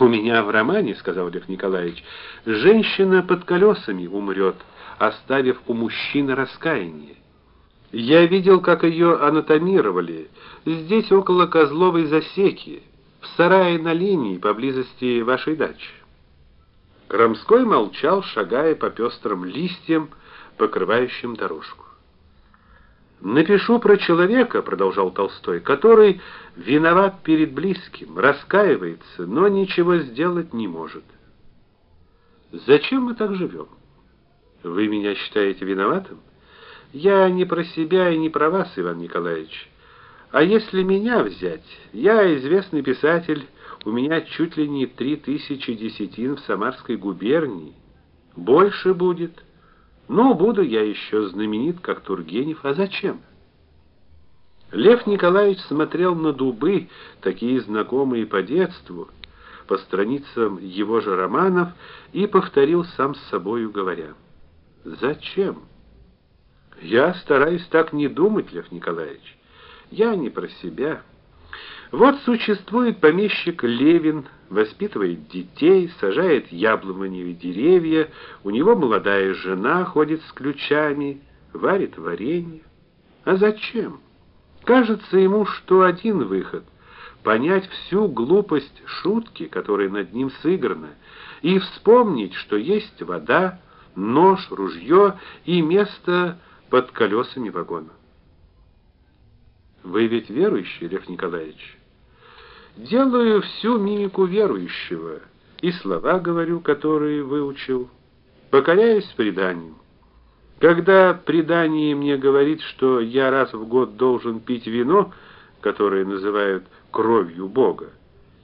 У меня в романе, сказал Лев Николаевич, женщина под колесами умрет, оставив у мужчины раскаяние. Я видел, как ее анатомировали здесь около Козловой засеки, в сарае на линии поблизости вашей дачи. Крамской молчал, шагая по пестрым листьям, покрывающим дорожку. Напишу про человека, продолжал Толстой, который виноват перед близким, раскаивается, но ничего сделать не может. Зачем мы так живем? Вы меня считаете виноватым? Я не про себя и не про вас, Иван Николаевич. А если меня взять, я известный писатель, у меня чуть ли не три тысячи десятин в Самарской губернии. Больше будет. Ну, буду я еще знаменит, как Тургенев, а зачем? Лев Николаевич смотрел на дубы, такие знакомые по детству, по страницам его же романов, и повторил сам с собою, говоря: "Зачем?" Я стараюсь так не думать, Лев Николаевич. Я не про себя. Вот существует помещик Левин, воспитывает детей, сажает яблоневые деревья, у него молодая жена ходит с ключами, варит варенье. А зачем? Кажется ему, что один выход понять всю глупость шутки, которая над ним сыграна, и вспомнить, что есть вода, нож, ружье и место под колесами вагона. Вы ведь верующий, Лев Николаевич? Делаю всю мимику верующего и слова говорю, которые выучил, покоряюсь преданию. Когда предание мне говорит, что я раз в год должен пить вино, которое называют кровью Бога,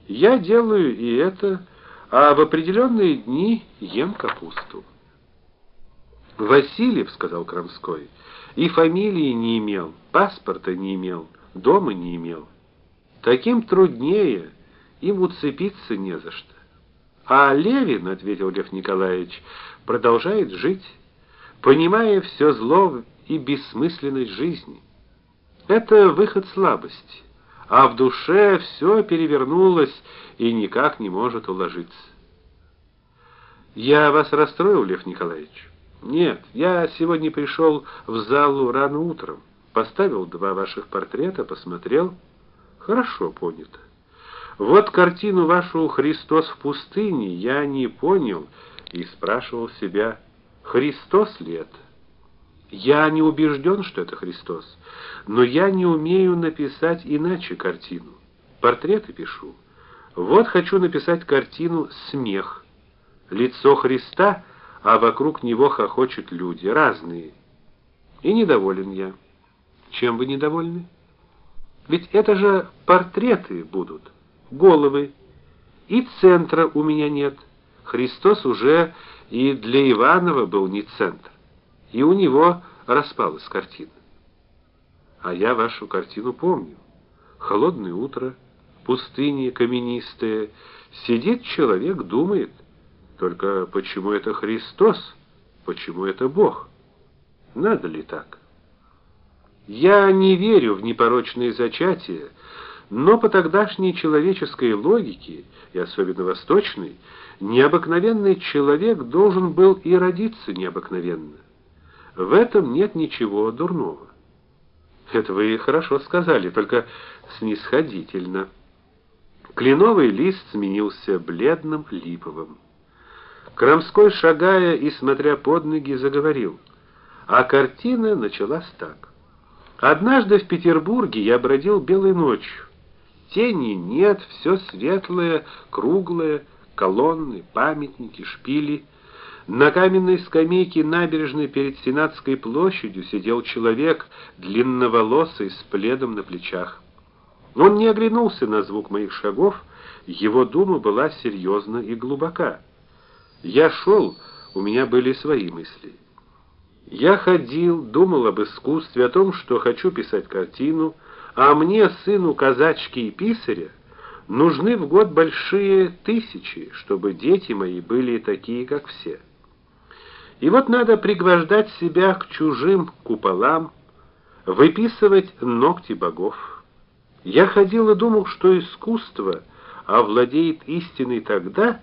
я делаю и это, а в определенные дни ем капусту. Васильев, сказал Крамской, и фамилии не имел, паспорта не имел, дома не имел. Таким труднее, им уцепиться не за что. А Левин, ответил Лев Николаевич, продолжает жить, понимая все зло и бессмысленность жизни. Это выход слабости, а в душе все перевернулось и никак не может уложиться. Я вас расстроил, Лев Николаевич? Нет, я сегодня пришел в залу рано утром, поставил два ваших портрета, посмотрел. Хорошо понято. Вот картину вашу Христос в пустыне я не понял и спрашивал себя, Христос ли это? Я не убежден, что это Христос, но я не умею написать иначе картину. Портреты пишу. Вот хочу написать картину Смех. Лицо Христа а вокруг него хохочут люди, разные. И недоволен я. Чем вы недовольны? Ведь это же портреты будут, головы. И центра у меня нет. Христос уже и для Иванова был не центр. И у него распалась картина. А я вашу картину помню. Холодное утро, пустыня каменистая, сидит человек, думает. Только почему это Христос? Почему это Бог? Надо ли так? Я не верю в непорочное зачатие, но по тогдашней человеческой логике, и особенно восточной, необыкновенный человек должен был и родиться необыкновенно. В этом нет ничего дурного. Это вы хорошо сказали, только снисходительно. Кленовый лист сменился бледным липовым. Крамской, шагая и смотря под ноги, заговорил. А картина началась так: Однажды в Петербурге я бродил белой ночью. Тени нет, все светлое, круглое, колонны, памятники, шпили. На каменной скамейке набережной перед Сенатской площадью сидел человек, длинноволосый, с пледом на плечах. Он не оглянулся на звук моих шагов, его дума была серьезна и глубока. Я шел, у меня были свои мысли. Я ходил, думал об искусстве, о том, что хочу писать картину, а мне, сыну казачки и писаря, нужны в год большие тысячи, чтобы дети мои были такие, как все. И вот надо пригвождать себя к чужим куполам, выписывать ногти богов. Я ходил и думал, что искусство овладеет истиной тогда,